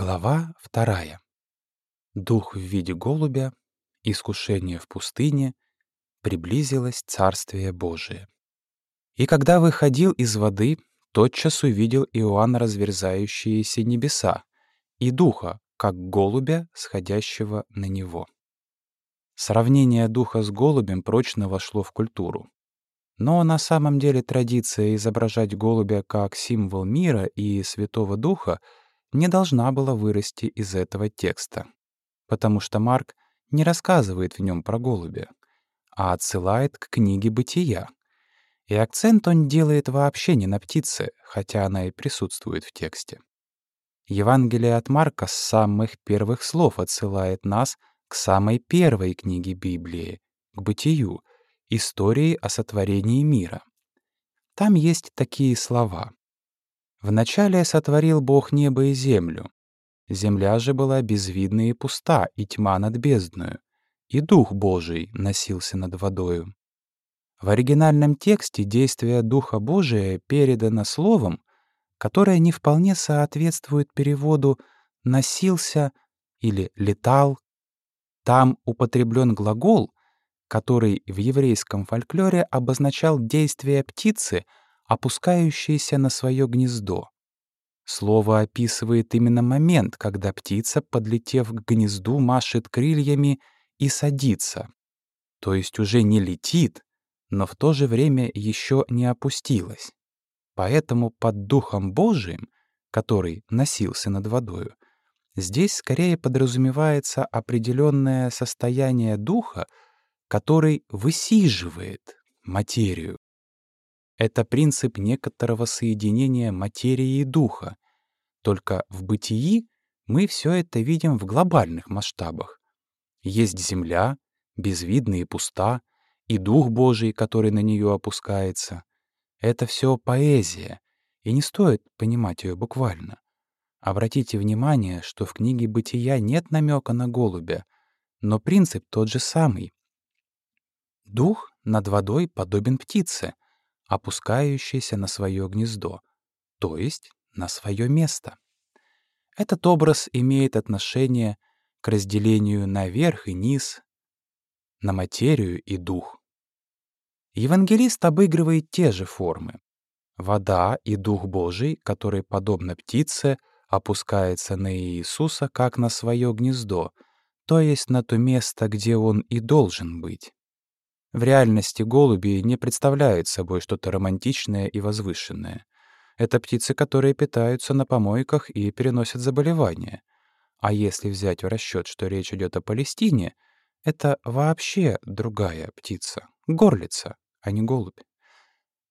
Глава вторая. Дух в виде голубя, искушение в пустыне, приблизилось Царствие Божие. И когда выходил из воды, тотчас увидел Иоанн разверзающиеся небеса и духа, как голубя, сходящего на него. Сравнение духа с голубем прочно вошло в культуру. Но на самом деле традиция изображать голубя как символ мира и Святого Духа — не должна была вырасти из этого текста, потому что Марк не рассказывает в нем про голубя, а отсылает к книге «Бытия». И акцент он делает вообще не на птице, хотя она и присутствует в тексте. Евангелие от Марка с самых первых слов отсылает нас к самой первой книге Библии, к «Бытию», истории о сотворении мира. Там есть такие слова. Вначале сотворил Бог небо и землю. Земля же была безвидна и пуста, и тьма над бездною, и Дух Божий носился над водою. В оригинальном тексте действие Духа Божия передано словом, которое не вполне соответствует переводу «носился» или «летал». Там употреблен глагол, который в еврейском фольклоре обозначал действие птицы — опускающиеся на свое гнездо. Слово описывает именно момент, когда птица, подлетев к гнезду, машет крыльями и садится. То есть уже не летит, но в то же время еще не опустилась. Поэтому под Духом Божиим, который носился над водою, здесь скорее подразумевается определенное состояние духа, который высиживает материю. Это принцип некоторого соединения материи и духа. Только в бытии мы все это видим в глобальных масштабах. Есть земля, безвидная и пуста, и Дух Божий, который на нее опускается. Это все поэзия, и не стоит понимать ее буквально. Обратите внимание, что в книге «Бытия» нет намека на голубя, но принцип тот же самый. Дух над водой подобен птице — опускающийся на свое гнездо, то есть на свое место. Этот образ имеет отношение к разделению на верх и низ, на материю и дух. Евангелист обыгрывает те же формы. Вода и Дух Божий, который, подобно птице, опускается на Иисуса как на свое гнездо, то есть на то место, где он и должен быть. В реальности голуби не представляют собой что-то романтичное и возвышенное. Это птицы, которые питаются на помойках и переносят заболевания. А если взять в расчет, что речь идет о Палестине, это вообще другая птица, горлица, а не голубь.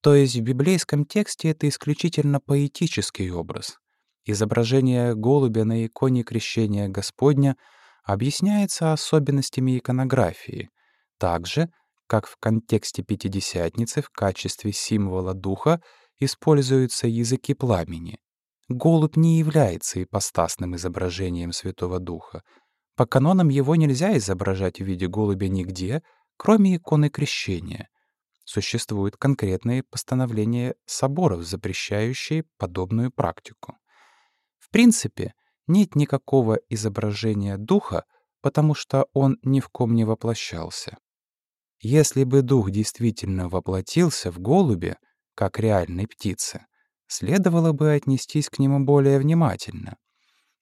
То есть в библейском тексте это исключительно поэтический образ. Изображение голубя на иконе крещения Господня объясняется особенностями иконографии. Также как в контексте Пятидесятницы в качестве символа духа используются языки пламени. Голубь не является ипостасным изображением Святого Духа. По канонам его нельзя изображать в виде голубя нигде, кроме иконы крещения. Существуют конкретные постановления соборов, запрещающие подобную практику. В принципе, нет никакого изображения духа, потому что он ни в ком не воплощался. Если бы дух действительно воплотился в голубе, как реальной птице, следовало бы отнестись к нему более внимательно.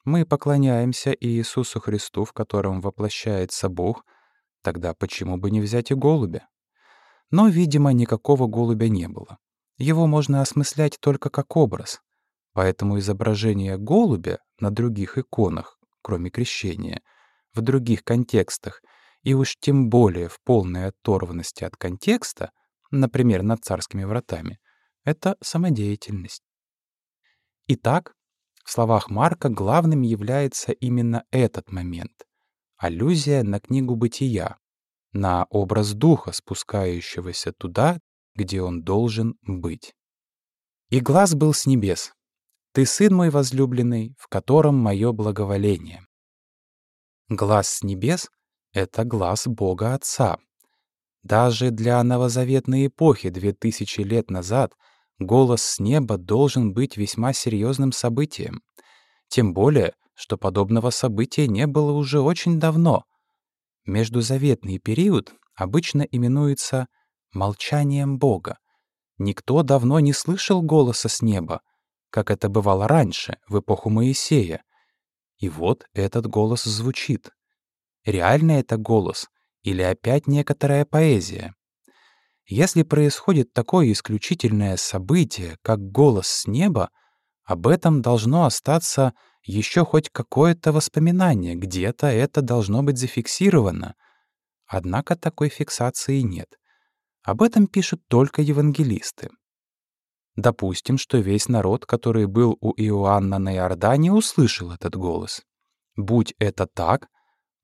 Мы поклоняемся Иисусу Христу, в котором воплощается Бог, тогда почему бы не взять и голубя? Но, видимо, никакого голубя не было. Его можно осмыслять только как образ. Поэтому изображение голубя на других иконах, кроме крещения, в других контекстах — и уж тем более в полной оторванности от контекста, например, над царскими вратами, это самодеятельность. Итак, в словах Марка главным является именно этот момент — аллюзия на книгу «Бытия», на образ духа, спускающегося туда, где он должен быть. «И глаз был с небес. Ты сын мой возлюбленный, в котором мое благоволение». Глаз с небес это глаз Бога Отца. Даже для новозаветной эпохи две тысячи лет назад голос с неба должен быть весьма серьезным событием. Тем более, что подобного события не было уже очень давно. Междузаветный период обычно именуется молчанием Бога. Никто давно не слышал голоса с неба, как это бывало раньше, в эпоху Моисея. И вот этот голос звучит. Реальный это голос или опять некоторая поэзия? Если происходит такое исключительное событие, как голос с неба, об этом должно остаться еще хоть какое-то воспоминание, где-то это должно быть зафиксировано. Однако такой фиксации нет. Об этом пишут только евангелисты. Допустим, что весь народ, который был у Иоанна на Иордане, услышал этот голос. Будь это так,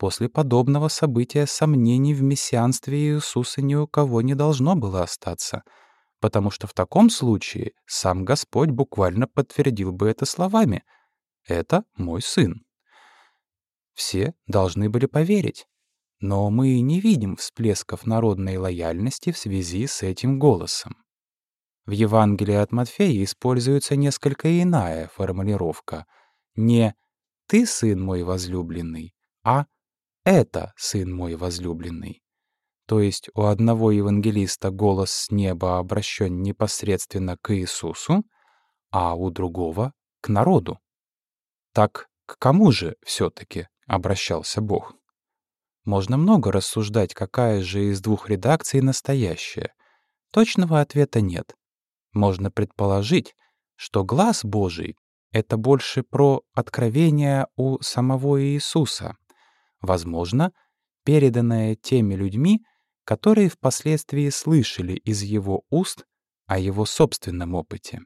после подобного события сомнений в мессианстве Иисуса ни у кого не должно было остаться, потому что в таком случае сам Господь буквально подтвердил бы это словами «Это мой сын». Все должны были поверить. Но мы не видим всплесков народной лояльности в связи с этим голосом. В Евангелии от Матфея используется несколько иная формулировка. Не «ты, сын мой возлюбленный», а «это, сын мой возлюбленный». То есть у одного евангелиста голос с неба обращен непосредственно к Иисусу, а у другого — к народу. Так к кому же все-таки обращался Бог? Можно много рассуждать, какая же из двух редакций настоящая. Точного ответа нет. Можно предположить, что глаз Божий — это больше про откровение у самого Иисуса, возможно, переданное теми людьми, которые впоследствии слышали из его уст о его собственном опыте.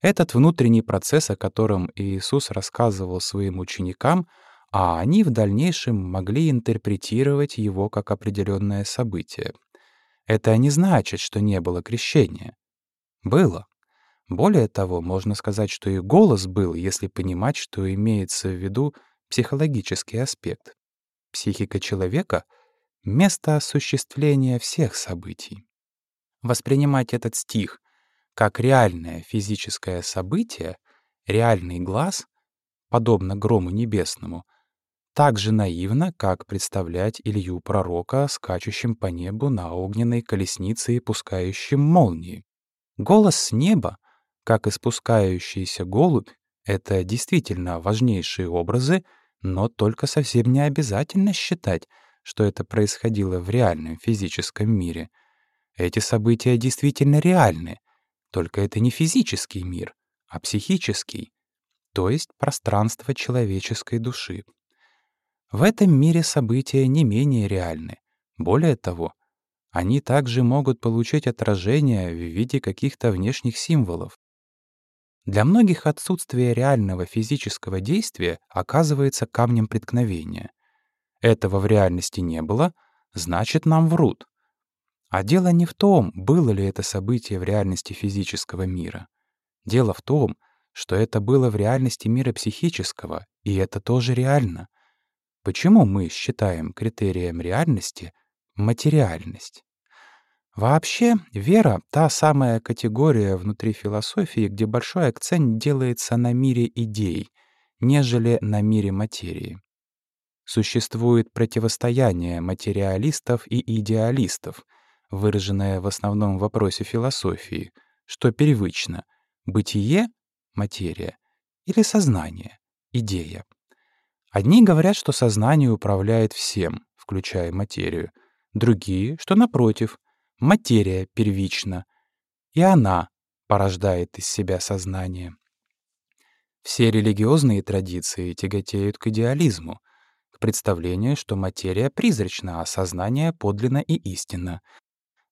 Этот внутренний процесс, о котором Иисус рассказывал своим ученикам, а они в дальнейшем могли интерпретировать его как определенное событие. Это не значит, что не было крещения. Было. Более того, можно сказать, что и голос был, если понимать, что имеется в виду психологический аспект. Психика человека — место осуществления всех событий. Воспринимать этот стих как реальное физическое событие, реальный глаз, подобно грому небесному, так же наивно, как представлять Илью пророка, скачущим по небу на огненной колеснице и пускающим молнии. Голос с неба, как испускающийся голубь, это действительно важнейшие образы, но только совсем не обязательно считать, что это происходило в реальном физическом мире. Эти события действительно реальны, только это не физический мир, а психический, то есть пространство человеческой души. В этом мире события не менее реальны. Более того, они также могут получить отражение в виде каких-то внешних символов. Для многих отсутствие реального физического действия оказывается камнем преткновения. Этого в реальности не было, значит, нам врут. А дело не в том, было ли это событие в реальности физического мира. Дело в том, что это было в реальности мира психического, и это тоже реально. Почему мы считаем критерием реальности материальность. Вообще, вера — та самая категория внутри философии, где большой акцент делается на мире идей, нежели на мире материи. Существует противостояние материалистов и идеалистов, выраженное в основном вопросе философии, что первично — бытие — материя или сознание — идея. Одни говорят, что сознание управляет всем, включая материю — другие, что, напротив, материя первична, и она порождает из себя сознание. Все религиозные традиции тяготеют к идеализму, к представлению, что материя призрачна, а сознание подлинно и истинно.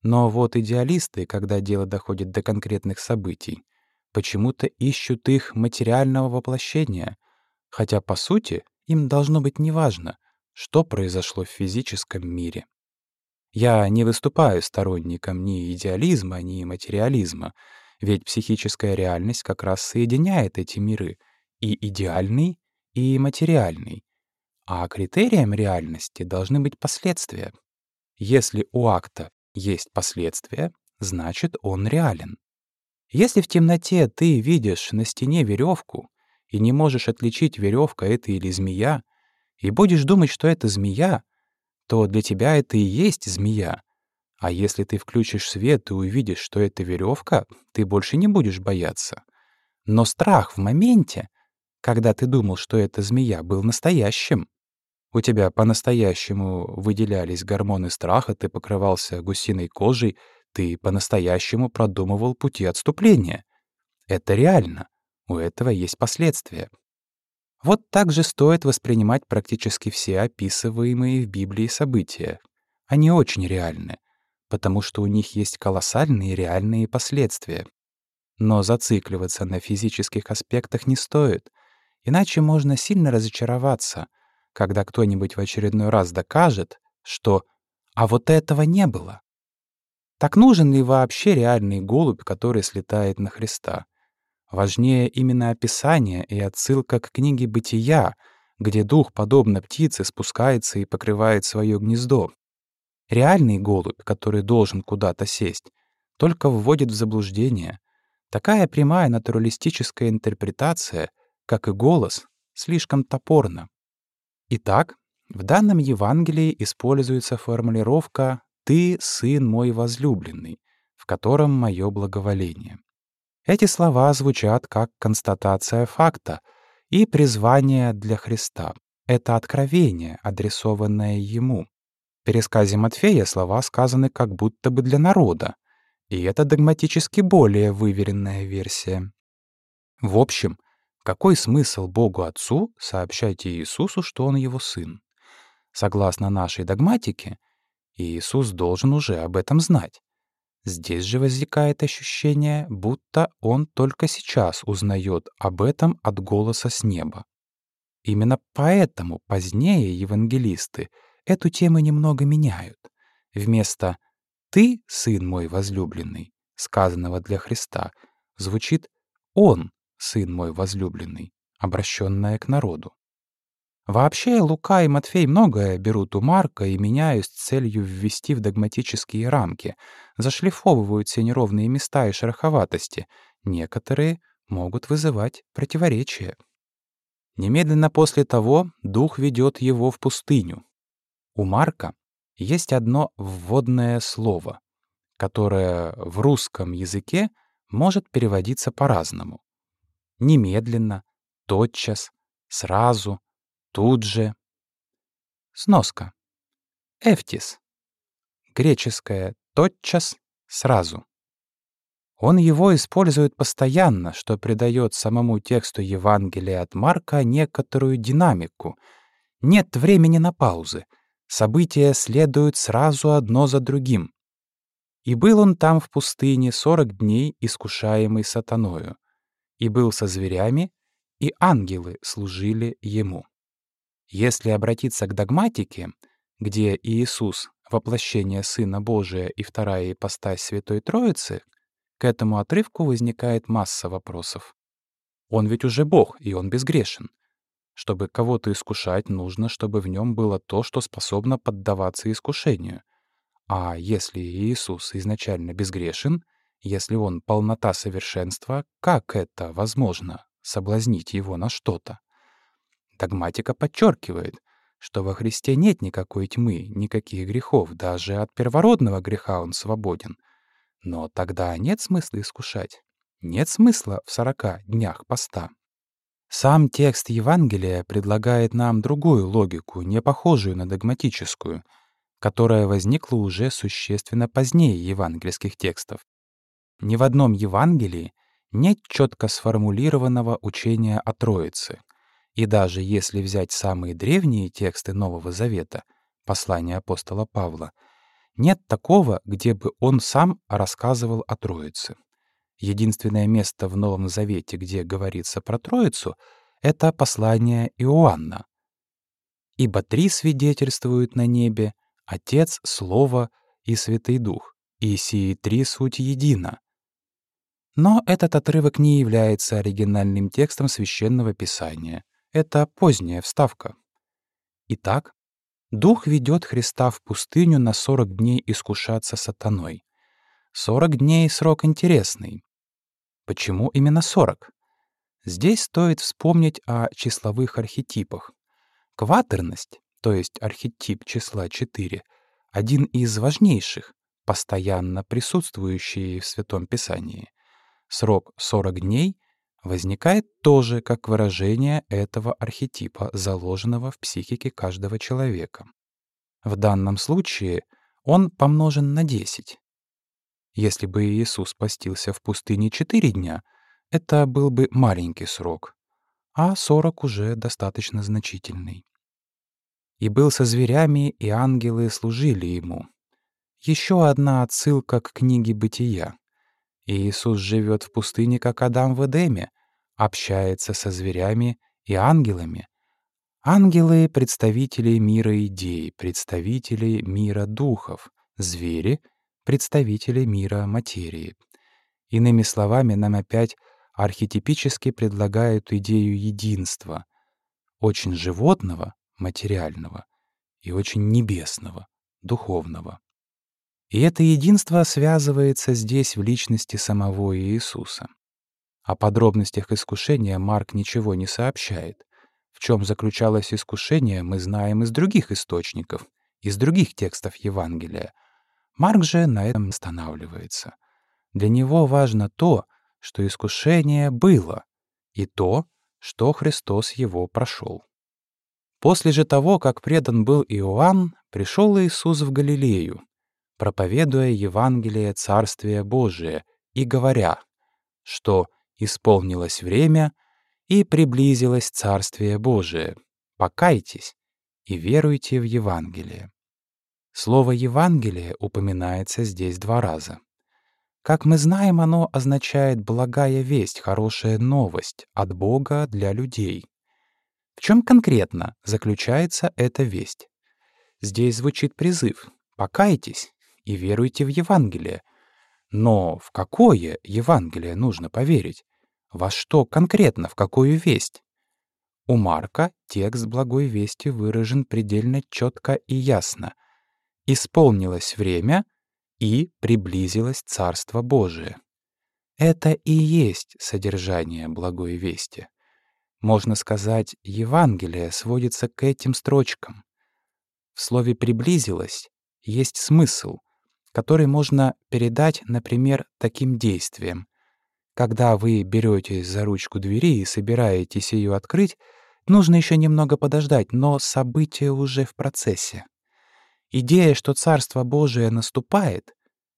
Но вот идеалисты, когда дело доходит до конкретных событий, почему-то ищут их материального воплощения, хотя, по сути, им должно быть неважно, что произошло в физическом мире. Я не выступаю сторонником ни идеализма, ни материализма, ведь психическая реальность как раз соединяет эти миры — и идеальный, и материальный. А критерием реальности должны быть последствия. Если у акта есть последствия, значит, он реален. Если в темноте ты видишь на стене веревку, и не можешь отличить, веревка это или змея, и будешь думать, что это змея, то для тебя это и есть змея. А если ты включишь свет и увидишь, что это веревка, ты больше не будешь бояться. Но страх в моменте, когда ты думал, что это змея, был настоящим. У тебя по-настоящему выделялись гормоны страха, ты покрывался гусиной кожей, ты по-настоящему продумывал пути отступления. Это реально. У этого есть последствия. Вот так же стоит воспринимать практически все описываемые в Библии события. Они очень реальны, потому что у них есть колоссальные реальные последствия. Но зацикливаться на физических аспектах не стоит, иначе можно сильно разочароваться, когда кто-нибудь в очередной раз докажет, что «а вот этого не было». Так нужен ли вообще реальный голубь, который слетает на Христа? Важнее именно описание и отсылка к книге «Бытия», где дух, подобно птице, спускается и покрывает свое гнездо. Реальный голубь, который должен куда-то сесть, только вводит в заблуждение. Такая прямая натуралистическая интерпретация, как и голос, слишком топорна. Итак, в данном Евангелии используется формулировка «Ты, сын мой возлюбленный», в котором мое благоволение. Эти слова звучат как констатация факта и призвание для Христа. Это откровение, адресованное Ему. В пересказе Матфея слова сказаны как будто бы для народа, и это догматически более выверенная версия. В общем, какой смысл Богу Отцу сообщать Иисусу, что Он Его Сын? Согласно нашей догматике, Иисус должен уже об этом знать. Здесь же возникает ощущение, будто он только сейчас узнает об этом от голоса с неба. Именно поэтому позднее евангелисты эту тему немного меняют. Вместо «ты, сын мой возлюбленный», сказанного для Христа, звучит «он, сын мой возлюбленный», обращенное к народу. Вообще, Лука и Матфей многое берут у Марка и меняют с целью ввести в догматические рамки, зашлифовывают все неровные места и шероховатости. Некоторые могут вызывать противоречия. Немедленно после того Дух ведет его в пустыню. У Марка есть одно вводное слово, которое в русском языке может переводиться по-разному. Немедленно, тотчас, сразу — Тут же. Сноска. Эфтис. Греческое «тотчас», «сразу». Он его использует постоянно, что придает самому тексту Евангелия от Марка некоторую динамику. Нет времени на паузы. События следуют сразу одно за другим. И был он там в пустыне сорок дней, искушаемый сатаною. И был со зверями, и ангелы служили ему. Если обратиться к догматике, где Иисус — воплощение Сына Божия и вторая ипостась Святой Троицы, к этому отрывку возникает масса вопросов. Он ведь уже Бог, и он безгрешен. Чтобы кого-то искушать, нужно, чтобы в нем было то, что способно поддаваться искушению. А если Иисус изначально безгрешен, если он полнота совершенства, как это возможно, соблазнить его на что-то? Догматика подчеркивает, что во Христе нет никакой тьмы, никаких грехов, даже от первородного греха он свободен. Но тогда нет смысла искушать. Нет смысла в сорока днях поста. Сам текст Евангелия предлагает нам другую логику, не похожую на догматическую, которая возникла уже существенно позднее евангельских текстов. Ни в одном Евангелии нет четко сформулированного учения о Троице. И даже если взять самые древние тексты Нового Завета, послания апостола Павла, нет такого, где бы он сам рассказывал о Троице. Единственное место в Новом Завете, где говорится про Троицу, это послание Иоанна. «Ибо три свидетельствуют на небе — Отец, Слово и Святый Дух, и сии три суть едино». Но этот отрывок не является оригинальным текстом Священного Писания. Это поздняя вставка. Итак, Дух ведет Христа в пустыню на сорок дней искушаться сатаной. Сорок дней — срок интересный. Почему именно сорок? Здесь стоит вспомнить о числовых архетипах. Кватерность, то есть архетип числа 4, один из важнейших, постоянно присутствующий в Святом Писании. Срок 40 дней возникает тоже как выражение этого архетипа, заложенного в психике каждого человека. В данном случае он помножен на 10. Если бы Иисус постился в пустыне 4 дня, это был бы маленький срок, а 40 уже достаточно значительный. «И был со зверями, и ангелы служили ему». Еще одна отсылка к книге «Бытия». Иисус живет в пустыне, как Адам в Эдеме, общается со зверями и ангелами. Ангелы — представители мира идей, представители мира духов, звери — представители мира материи. Иными словами, нам опять архетипически предлагают идею единства, очень животного, материального, и очень небесного, духовного. И это единство связывается здесь в личности самого Иисуса. О подробностях искушения Марк ничего не сообщает. В чем заключалось искушение, мы знаем из других источников, из других текстов Евангелия. Марк же на этом останавливается. Для него важно то, что искушение было, и то, что Христос его прошел. После же того, как предан был Иоанн, пришел Иисус в Галилею, проповедуя Евангелие Царствия Божия и говоря, что исполнилось время и приблизилось Царствие Божие. Покайтесь и веруйте в Евангелие. Слово «Евангелие» упоминается здесь два раза. Как мы знаем, оно означает «благая весть», «хорошая новость» от Бога для людей. В чем конкретно заключается эта весть? Здесь звучит призыв «покайтесь и веруйте в Евангелие». Но в какое Евангелие нужно поверить? Во что конкретно, в какую весть? У Марка текст благой вести выражен предельно четко и ясно. «Исполнилось время, и приблизилось Царство Божие». Это и есть содержание благой вести. Можно сказать, Евангелие сводится к этим строчкам. В слове «приблизилось» есть смысл, который можно передать, например, таким действием. Когда вы беретесь за ручку двери и собираетесь ее открыть, нужно еще немного подождать, но событие уже в процессе. Идея, что Царство Божие наступает,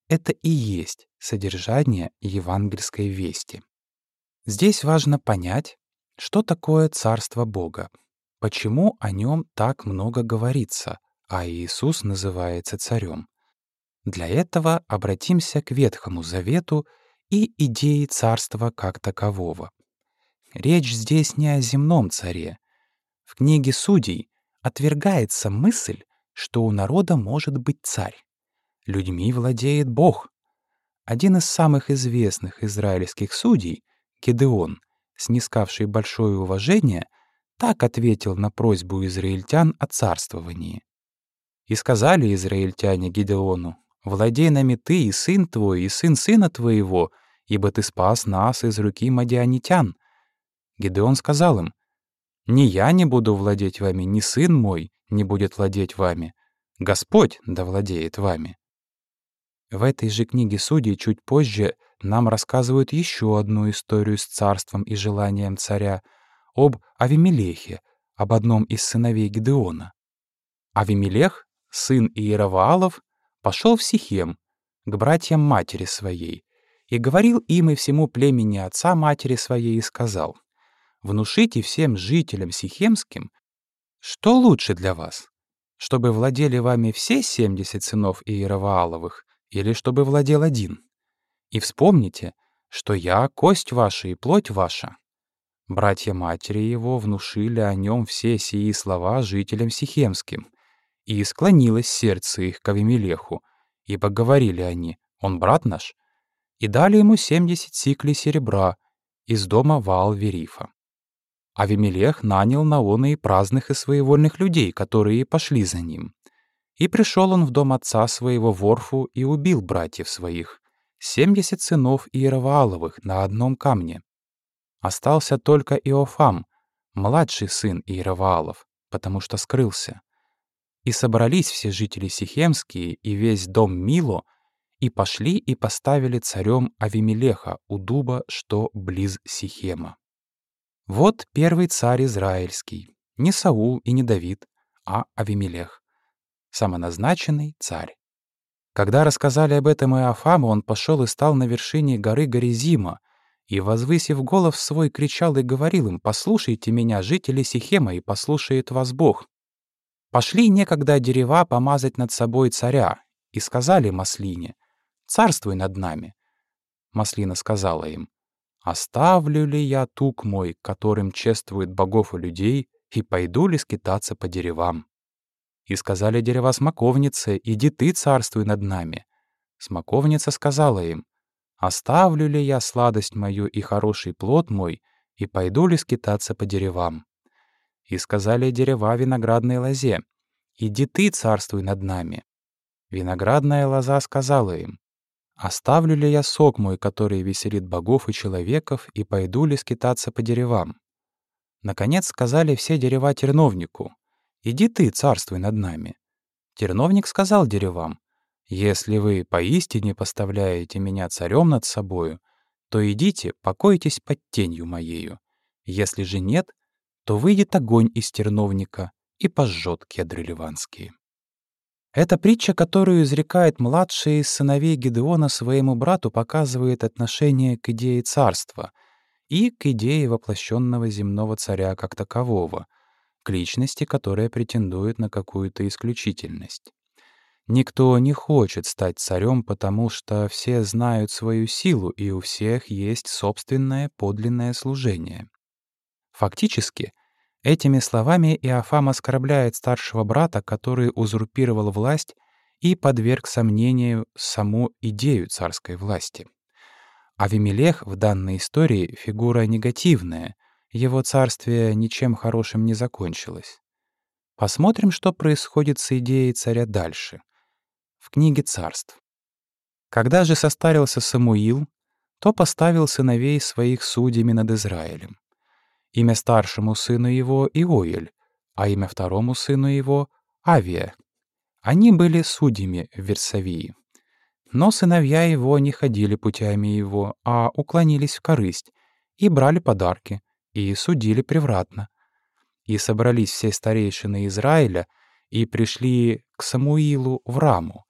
это и есть содержание евангельской вести. Здесь важно понять, что такое Царство Бога, почему о нем так много говорится, а Иисус называется царем. Для этого обратимся к Ветхому Завету и идее царства как такового. Речь здесь не о земном царе. В книге Судей отвергается мысль, что у народа может быть царь. Людьми владеет Бог. Один из самых известных израильских судей, Гедеон, снискавший большое уважение, так ответил на просьбу израильтян о царствовании. «И сказали израильтяне Гедеону, «Владей нами ты и сын твой, и сын сына твоего, ибо ты спас нас из руки мадианитян». Гедеон сказал им, «Ни я не буду владеть вами, ни сын мой не будет владеть вами. Господь да владеет вами». В этой же книге Судей чуть позже нам рассказывают еще одну историю с царством и желанием царя, об Авимелехе, об одном из сыновей Гедеона. Авимелех, сын Иераваалов, пошел в Сихем, к братьям матери своей, и говорил им и всему племени отца матери своей и сказал, «Внушите всем жителям Сихемским, что лучше для вас, чтобы владели вами все семьдесят сынов Иеравааловых, или чтобы владел один. И вспомните, что я — кость ваша и плоть ваша». Братья матери его внушили о нем все сии слова жителям Сихемским, и склонилось сердце их к Авимелеху, ибо говорили они, «Он брат наш», и дали ему семьдесят сиклей серебра из дома Ваал-Верифа. Авимелех нанял Наона и праздных и своевольных людей, которые пошли за ним. И пришел он в дом отца своего Ворфу и убил братьев своих, семьдесят сынов Иеравааловых на одном камне. Остался только Иофам, младший сын Иераваалов, потому что скрылся. И собрались все жители Сихемские и весь дом Мило, и пошли и поставили царем Авимелеха у дуба, что близ Сихема. Вот первый царь израильский, не Саул и не Давид, а Авимелех, самоназначенный царь. Когда рассказали об этом Иофаму, он пошел и стал на вершине горы Горизима, и, возвысив голос свой, кричал и говорил им, «Послушайте меня, жители Сихема, и послушает вас Бог. Пошли некогда дерева помазать над собой царя, и сказали Маслине, «Царствуй над нами». Маслина сказала им, «Оставлю ли я тук мой, которым чествует богов и людей, и пойду ли скитаться по деревам?» И сказали дерева смоковнице, «Иди ты, царствуй над нами». Смоковница сказала им, «Оставлю ли я сладость мою и хороший плод мой, и пойду ли скитаться по деревам?» И сказали дерева виноградной лозе, «Иди ты, царствуй над нами». Виноградная лоза сказала им, «Оставлю ли я сок мой, который веселит богов и человеков, и пойду ли скитаться по деревам?» Наконец сказали все дерева терновнику, «Иди ты, царствуй над нами». Терновник сказал деревам, «Если вы поистине поставляете меня царем над собою, то идите, покойтесь под тенью моею. Если же нет, то выйдет огонь из терновника и пожжет кедры ливанские». Эта притча, которую изрекает младший из сыновей Гедеона своему брату, показывает отношение к идее царства и к идее воплощенного земного царя как такового — к личности, которая претендует на какую-то исключительность. Никто не хочет стать царем, потому что все знают свою силу, и у всех есть собственное подлинное служение. Фактически, этими словами Иофам оскорбляет старшего брата, который узурпировал власть и подверг сомнению саму идею царской власти. Авимелех в данной истории — фигура негативная, его царствие ничем хорошим не закончилось. Посмотрим, что происходит с идеей царя дальше. В книге царств. Когда же состарился Самуил, то поставил сыновей своих судьями над Израилем. Имя старшему сыну его — Иоэль, а имя второму сыну его — Авия. Они были судьями в Версавии. Но сыновья его не ходили путями его, а уклонились в корысть и брали подарки — и судили превратно. И собрались все старейшины Израиля и пришли к Самуилу в Раму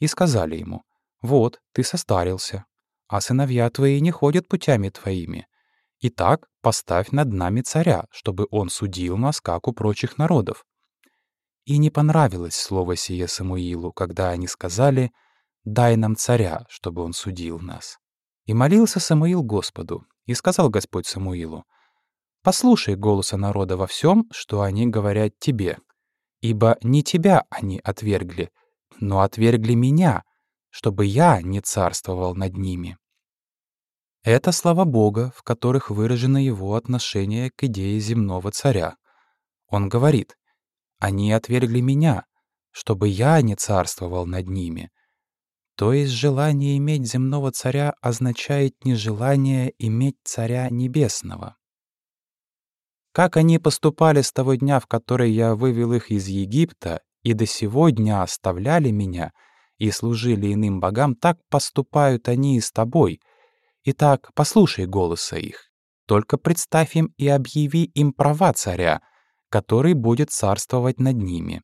и сказали ему, «Вот, ты состарился, а сыновья твои не ходят путями твоими. Итак, поставь над нами царя, чтобы он судил нас, как у прочих народов». И не понравилось слово сие Самуилу, когда они сказали «Дай нам царя, чтобы он судил нас». И молился Самуил Господу, и сказал Господь Самуилу, Послушай голоса народа во всем, что они говорят тебе. Ибо не тебя они отвергли, но отвергли меня, чтобы я не царствовал над ними. Это слова Бога, в которых выражено его отношение к идее земного царя. Он говорит, «Они отвергли меня, чтобы я не царствовал над ними». То есть желание иметь земного царя означает нежелание иметь царя небесного. Как они поступали с того дня, в который я вывел их из Египта, и до сего дня оставляли меня и служили иным богам, так поступают они и с тобой. Итак, послушай голоса их. Только представь им и объяви им права царя, который будет царствовать над ними».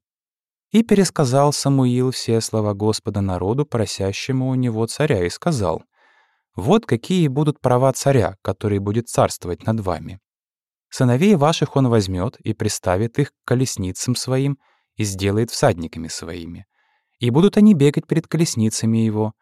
И пересказал Самуил все слова Господа народу, просящему у него царя, и сказал, «Вот какие будут права царя, который будет царствовать над вами. Сыновей ваших он возьмет и приставит их к колесницам своим и сделает всадниками своими. И будут они бегать перед колесницами его,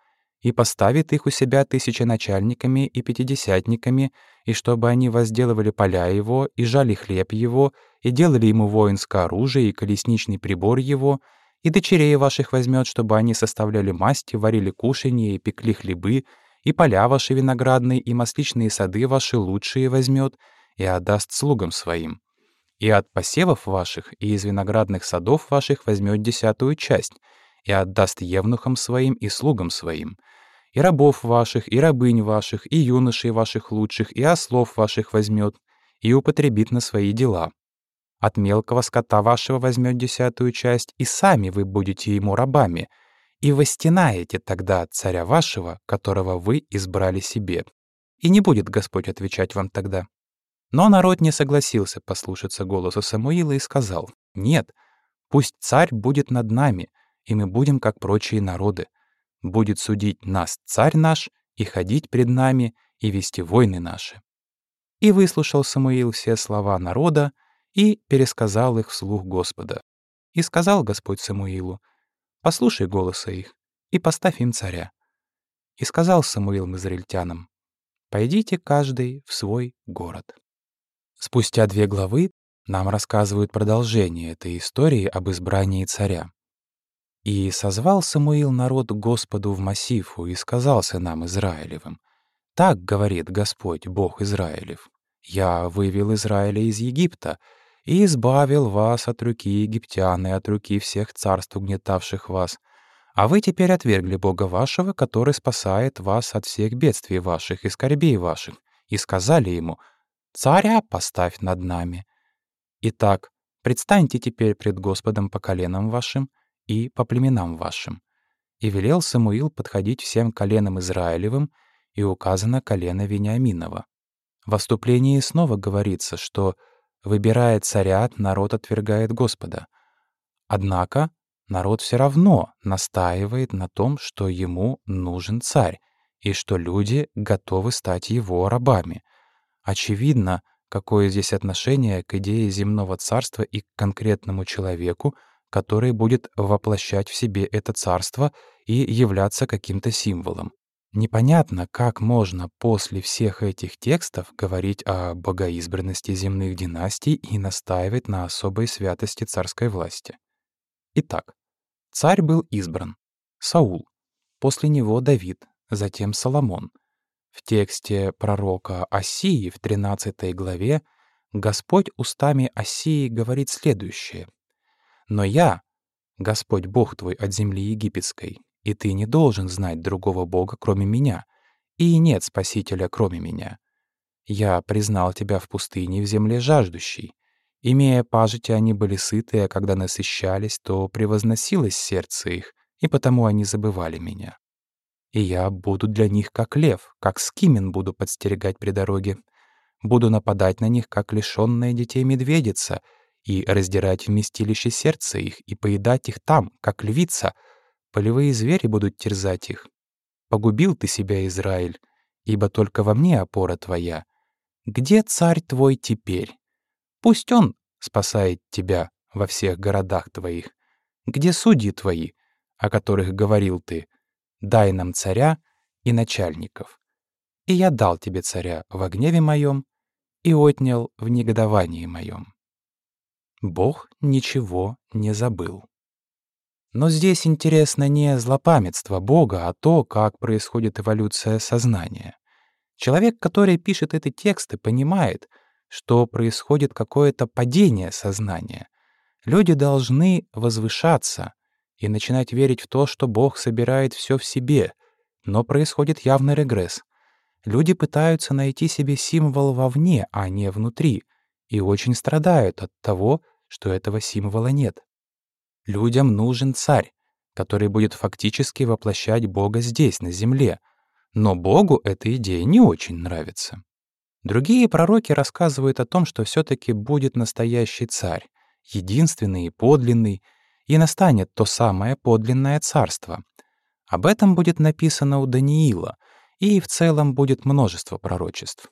и поставит их у себя тысяченачальниками и пятидесятниками, и чтобы они возделывали поля его, и жали хлеб его, и делали ему воинское оружие и колесничный прибор его, и дочерей ваших возьмет, чтобы они составляли масти, варили кушанье и пекли хлебы, и поля ваши виноградные, и масличные сады ваши лучшие возьмет, и отдаст слугам своим. И от посевов ваших и из виноградных садов ваших возьмет десятую часть, и отдаст евнухам своим и слугам своим. И рабов ваших, и рабынь ваших, и юношей ваших лучших, и ослов ваших возьмет, и употребит на свои дела. От мелкого скота вашего возьмет десятую часть, и сами вы будете ему рабами, и востенаете тогда царя вашего, которого вы избрали себе. И не будет Господь отвечать вам тогда. Но народ не согласился послушаться голоса Самуила и сказал, «Нет, пусть царь будет над нами, и мы будем, как прочие народы будет судить нас царь наш и ходить пред нами и вести войны наши». И выслушал Самуил все слова народа и пересказал их вслух Господа. И сказал Господь Самуилу, «Послушай голоса их и поставь им царя». И сказал Самуил израильтянам, «Пойдите каждый в свой город». Спустя две главы нам рассказывают продолжение этой истории об избрании царя. И созвал Самуил народ Господу в Массифу и сказал сынам Израилевым, «Так говорит Господь, Бог Израилев, я вывел Израиля из Египта и избавил вас от руки египтян и от руки всех царств, угнетавших вас. А вы теперь отвергли Бога вашего, который спасает вас от всех бедствий ваших и скорбей ваших, и сказали ему, «Царя поставь над нами». Итак, предстаньте теперь пред Господом по коленам вашим, и по племенам вашим. И велел Самуил подходить всем коленам Израилевым, и указано колено Вениаминова. В вступлении снова говорится, что, выбирая царя, народ отвергает Господа. Однако народ все равно настаивает на том, что ему нужен царь, и что люди готовы стать его рабами. Очевидно, какое здесь отношение к идее земного царства и к конкретному человеку, который будет воплощать в себе это царство и являться каким-то символом. Непонятно, как можно после всех этих текстов говорить о богоизбранности земных династий и настаивать на особой святости царской власти. Итак, царь был избран. Саул. После него Давид, затем Соломон. В тексте пророка Осии в 13 главе Господь устами Осии говорит следующее. Но я, Господь Бог твой от земли египетской, и ты не должен знать другого Бога, кроме меня, и нет Спасителя, кроме меня. Я признал тебя в пустыне в земле жаждущей. Имея пажити, они были сыты, а когда насыщались, то превозносилось сердце их, и потому они забывали меня. И я буду для них как лев, как скимен буду подстерегать при дороге. Буду нападать на них, как лишённая детей медведица — и раздирать вместилище сердца их, и поедать их там, как львица. Полевые звери будут терзать их. Погубил ты себя, Израиль, ибо только во мне опора твоя. Где царь твой теперь? Пусть он спасает тебя во всех городах твоих. Где судьи твои, о которых говорил ты? Дай нам царя и начальников. И я дал тебе царя в гневе моем и отнял в негодовании моем. Бог ничего не забыл. Но здесь интересно не злопамятство Бога, а то, как происходит эволюция сознания. Человек, который пишет эти тексты, понимает, что происходит какое-то падение сознания. Люди должны возвышаться и начинать верить в то, что Бог собирает все в себе, но происходит явный регресс. Люди пытаются найти себе символ вовне, а не внутри, и очень страдают от того, что этого символа нет. Людям нужен царь, который будет фактически воплощать Бога здесь, на земле. Но Богу эта идея не очень нравится. Другие пророки рассказывают о том, что все таки будет настоящий царь, единственный и подлинный, и настанет то самое подлинное царство. Об этом будет написано у Даниила, и в целом будет множество пророчеств.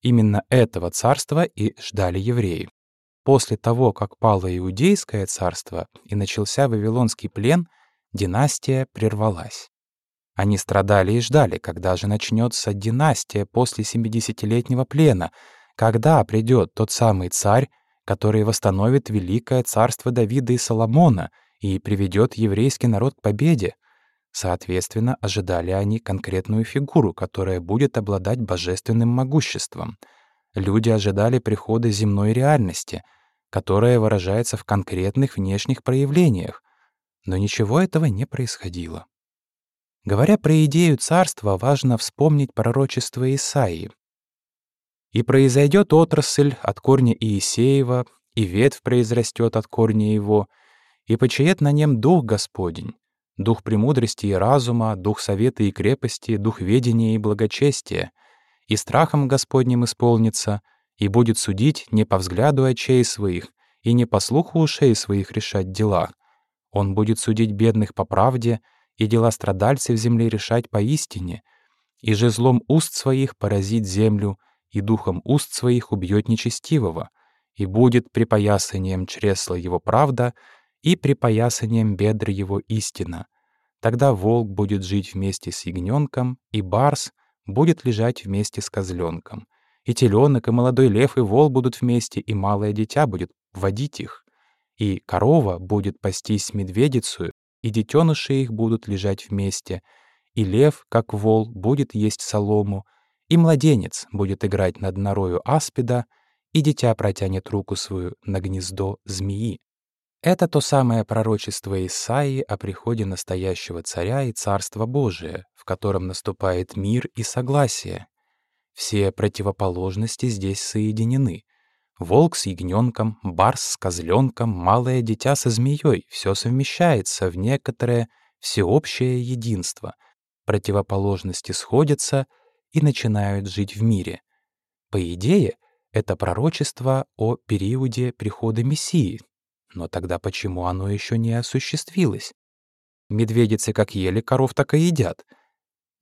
Именно этого царства и ждали евреи. После того, как пало Иудейское царство и начался Вавилонский плен, династия прервалась. Они страдали и ждали, когда же начнется династия после 70-летнего плена, когда придет тот самый царь, который восстановит великое царство Давида и Соломона и приведет еврейский народ к победе. Соответственно, ожидали они конкретную фигуру, которая будет обладать божественным могуществом. Люди ожидали прихода земной реальности — которое выражается в конкретных внешних проявлениях, но ничего этого не происходило. Говоря про идею царства, важно вспомнить пророчество Исаии. «И произойдет отрасль от корня Иисеева, и ветвь произрастет от корня его, и почает на нем Дух Господень, Дух премудрости и разума, Дух совета и крепости, Дух ведения и благочестия, и страхом Господним исполнится, и будет судить не по взгляду очей своих, и не по слуху ушей своих решать дела. Он будет судить бедных по правде, и дела страдальцев земли решать поистине, и же злом уст своих поразит землю, и духом уст своих убьет нечестивого, и будет припоясанием чресла его правда, и припоясанием бедр его истина. Тогда волк будет жить вместе с ягненком, и барс будет лежать вместе с козленком. И теленок, и молодой лев, и вол будут вместе, и малое дитя будет водить их. И корова будет пастись с медведицей, и детеныши их будут лежать вместе, и лев, как вол, будет есть солому, и младенец будет играть над норою аспида, и дитя протянет руку свою на гнездо змеи. Это то самое пророчество Исаии о приходе настоящего царя и царства Божия, в котором наступает мир и согласие. Все противоположности здесь соединены. Волк с ягненком, барс с козленком, малое дитя со змеей — все совмещается в некоторое всеобщее единство. Противоположности сходятся и начинают жить в мире. По идее, это пророчество о периоде прихода Мессии. Но тогда почему оно еще не осуществилось? Медведицы как ели коров, так и едят.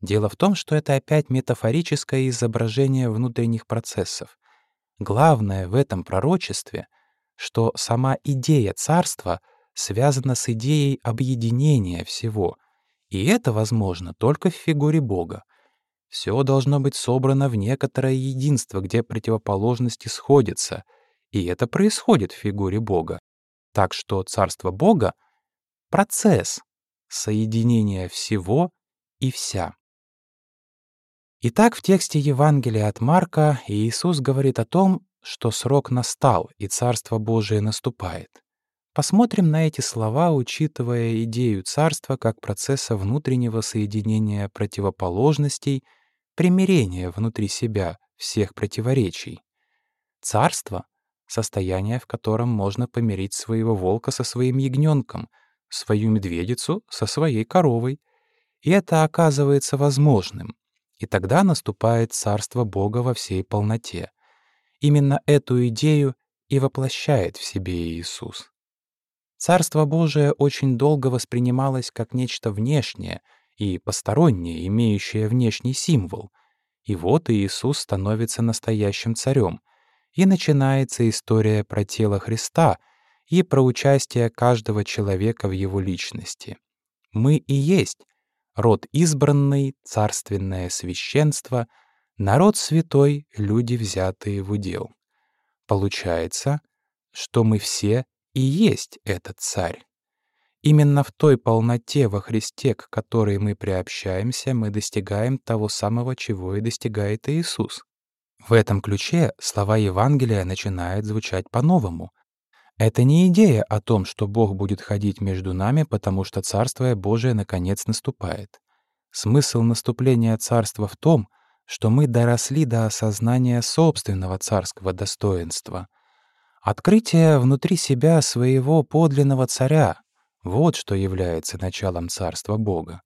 Дело в том, что это опять метафорическое изображение внутренних процессов. Главное в этом пророчестве, что сама идея царства связана с идеей объединения всего, и это возможно только в фигуре Бога. Все должно быть собрано в некоторое единство, где противоположности сходятся, и это происходит в фигуре Бога. Так что царство Бога — процесс соединения всего и вся. Итак, в тексте Евангелия от Марка Иисус говорит о том, что срок настал и Царство Божие наступает. Посмотрим на эти слова, учитывая идею царства как процесса внутреннего соединения противоположностей, примирения внутри себя всех противоречий. Царство — состояние, в котором можно помирить своего волка со своим ягненком, свою медведицу со своей коровой. И это оказывается возможным — и тогда наступает царство Бога во всей полноте. Именно эту идею и воплощает в себе Иисус. Царство Божие очень долго воспринималось как нечто внешнее и постороннее, имеющее внешний символ. И вот Иисус становится настоящим царем, и начинается история про тело Христа и про участие каждого человека в его личности. Мы и есть род избранный, царственное священство, народ святой, люди, взятые в удел. Получается, что мы все и есть этот царь. Именно в той полноте во Христе, к которой мы приобщаемся, мы достигаем того самого, чего и достигает Иисус. В этом ключе слова Евангелия начинают звучать по-новому, это не идея о том, что Бог будет ходить между нами, потому что Царствие Божие наконец наступает. Смысл наступления Царства в том, что мы доросли до осознания собственного царского достоинства. Открытие внутри себя своего подлинного царя — вот что является началом Царства Бога.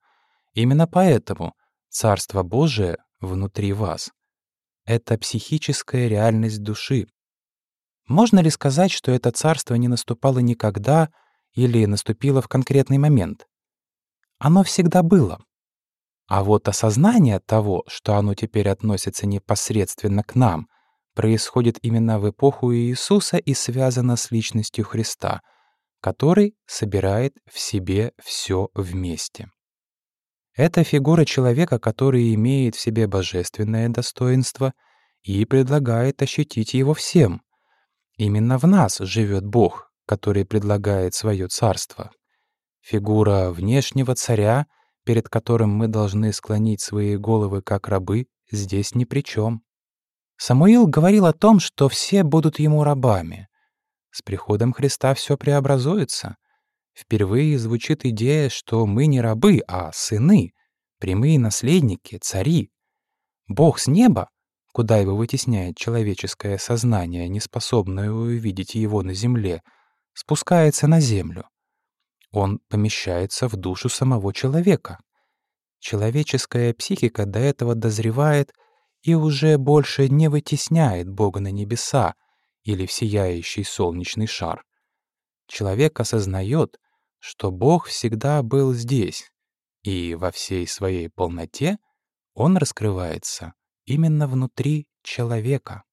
Именно поэтому Царство Божие внутри вас — это психическая реальность души, можно ли сказать, что это царство не наступало никогда или наступило в конкретный момент? Оно всегда было. А вот осознание того, что оно теперь относится непосредственно к нам, происходит именно в эпоху Иисуса и связано с личностью Христа, который собирает в себе все вместе. Это фигура человека, который имеет в себе божественное достоинство и предлагает ощутить его всем, Именно в нас живет Бог, который предлагает свое царство. Фигура внешнего царя, перед которым мы должны склонить свои головы как рабы, здесь ни при чем. Самуил говорил о том, что все будут ему рабами. С приходом Христа все преобразуется. Впервые звучит идея, что мы не рабы, а сыны. прямые наследники, цари. Бог с неба, куда его вытесняет человеческое сознание, неспособное увидеть его на земле, спускается на землю. Он помещается в душу самого человека. Человеческая психика до этого дозревает и уже больше не вытесняет Бога на небеса или в сияющий солнечный шар. Человек осознает, что Бог всегда был здесь, и во всей своей полноте Он раскрывается именно внутри человека.